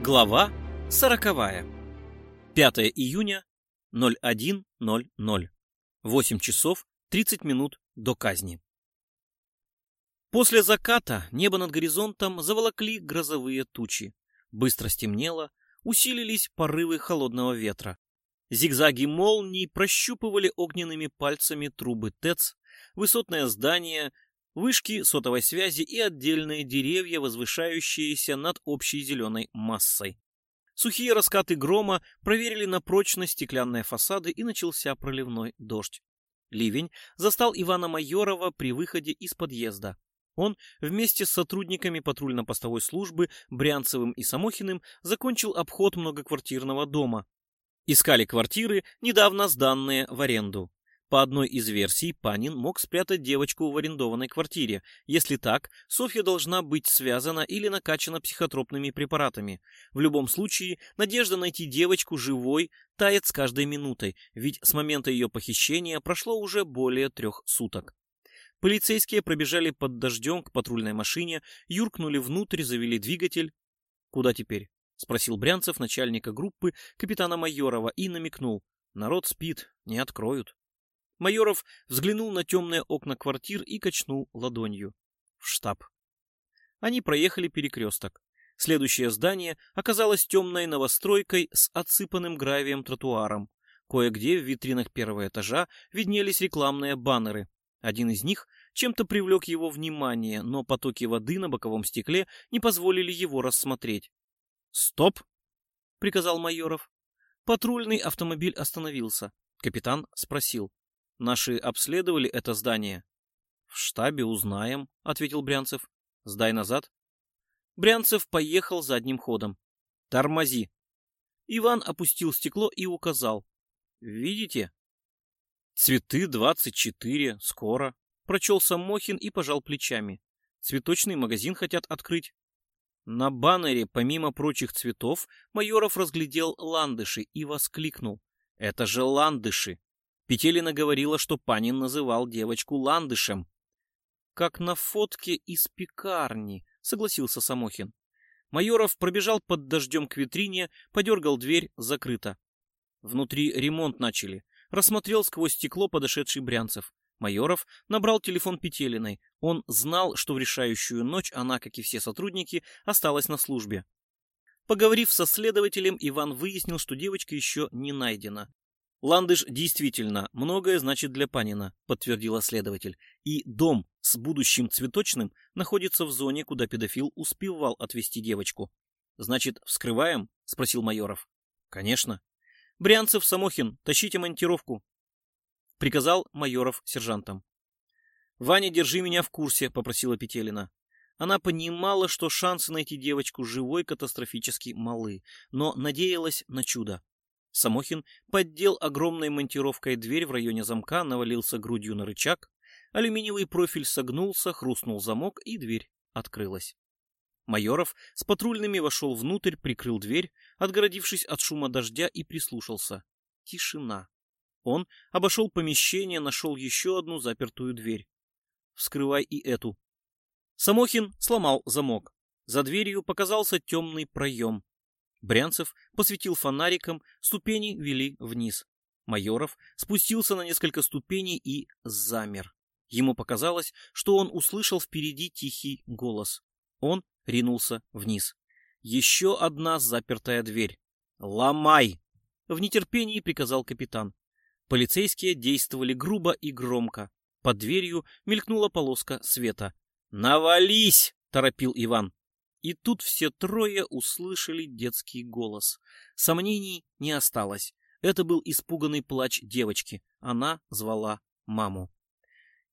Глава сороковая. 5 июня 01.00. 8 часов 30 минут до казни. После заката небо над горизонтом заволокли грозовые тучи. Быстро стемнело, усилились порывы холодного ветра. Зигзаги молний прощупывали огненными пальцами трубы ТЭЦ, высотное здание, вышки сотовой связи и отдельные деревья, возвышающиеся над общей зеленой массой. Сухие раскаты грома проверили на прочность стеклянные фасады и начался проливной дождь. Ливень застал Ивана Майорова при выходе из подъезда. Он вместе с сотрудниками патрульно-постовой службы Брянцевым и Самохиным закончил обход многоквартирного дома. Искали квартиры, недавно сданные в аренду. По одной из версий, Панин мог спрятать девочку в арендованной квартире. Если так, Софья должна быть связана или накачана психотропными препаратами. В любом случае, надежда найти девочку живой тает с каждой минутой, ведь с момента ее похищения прошло уже более трех суток. Полицейские пробежали под дождем к патрульной машине, юркнули внутрь, завели двигатель. «Куда теперь?» — спросил Брянцев начальника группы капитана Майорова и намекнул. «Народ спит, не откроют». Майоров взглянул на темные окна квартир и качнул ладонью. В штаб. Они проехали перекресток. Следующее здание оказалось темной новостройкой с отсыпанным гравием тротуаром. Кое-где в витринах первого этажа виднелись рекламные баннеры. Один из них чем-то привлек его внимание, но потоки воды на боковом стекле не позволили его рассмотреть. «Стоп!» — приказал Майоров. Патрульный автомобиль остановился. Капитан спросил. Наши обследовали это здание? В штабе узнаем, ответил Брянцев. Сдай назад. Брянцев поехал задним ходом. Тормози. Иван опустил стекло и указал. Видите? Цветы 24, скоро. Прочел Самохин и пожал плечами. Цветочный магазин хотят открыть. На баннере, помимо прочих цветов, Майоров разглядел ландыши и воскликнул. Это же ландыши! Петелина говорила, что Панин называл девочку ландышем. «Как на фотке из пекарни», — согласился Самохин. Майоров пробежал под дождем к витрине, подергал дверь, закрыто. Внутри ремонт начали. Рассмотрел сквозь стекло подошедший Брянцев. Майоров набрал телефон Петелиной. Он знал, что в решающую ночь она, как и все сотрудники, осталась на службе. Поговорив со следователем, Иван выяснил, что девочка еще не найдена. Ландыш действительно многое значит для Панина, подтвердила следователь. И дом с будущим цветочным находится в зоне, куда педофил успевал отвезти девочку. Значит, вскрываем? спросил Майоров. Конечно. Брянцев, Самохин, тащите монтировку. Приказал Майоров сержантам. Ваня, держи меня в курсе, попросила Петелина. Она понимала, что шансы найти девочку живой катастрофически малы, но надеялась на чудо. Самохин поддел огромной монтировкой дверь в районе замка, навалился грудью на рычаг. Алюминиевый профиль согнулся, хрустнул замок, и дверь открылась. Майоров с патрульными вошел внутрь, прикрыл дверь, отгородившись от шума дождя, и прислушался. Тишина. Он обошел помещение, нашел еще одну запертую дверь. Вскрывай и эту. Самохин сломал замок. За дверью показался темный проем. Брянцев посветил фонариком, ступени вели вниз. Майоров спустился на несколько ступеней и замер. Ему показалось, что он услышал впереди тихий голос. Он ринулся вниз. Еще одна запертая дверь. «Ломай!» В нетерпении приказал капитан. Полицейские действовали грубо и громко. Под дверью мелькнула полоска света. «Навались!» — торопил Иван. И тут все трое услышали детский голос. Сомнений не осталось. Это был испуганный плач девочки. Она звала маму.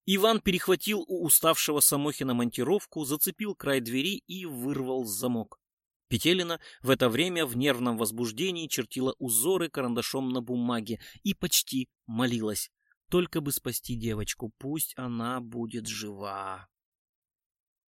Иван перехватил у уставшего Самохина монтировку, зацепил край двери и вырвал замок. Петелина в это время в нервном возбуждении чертила узоры карандашом на бумаге и почти молилась. Только бы спасти девочку, пусть она будет жива.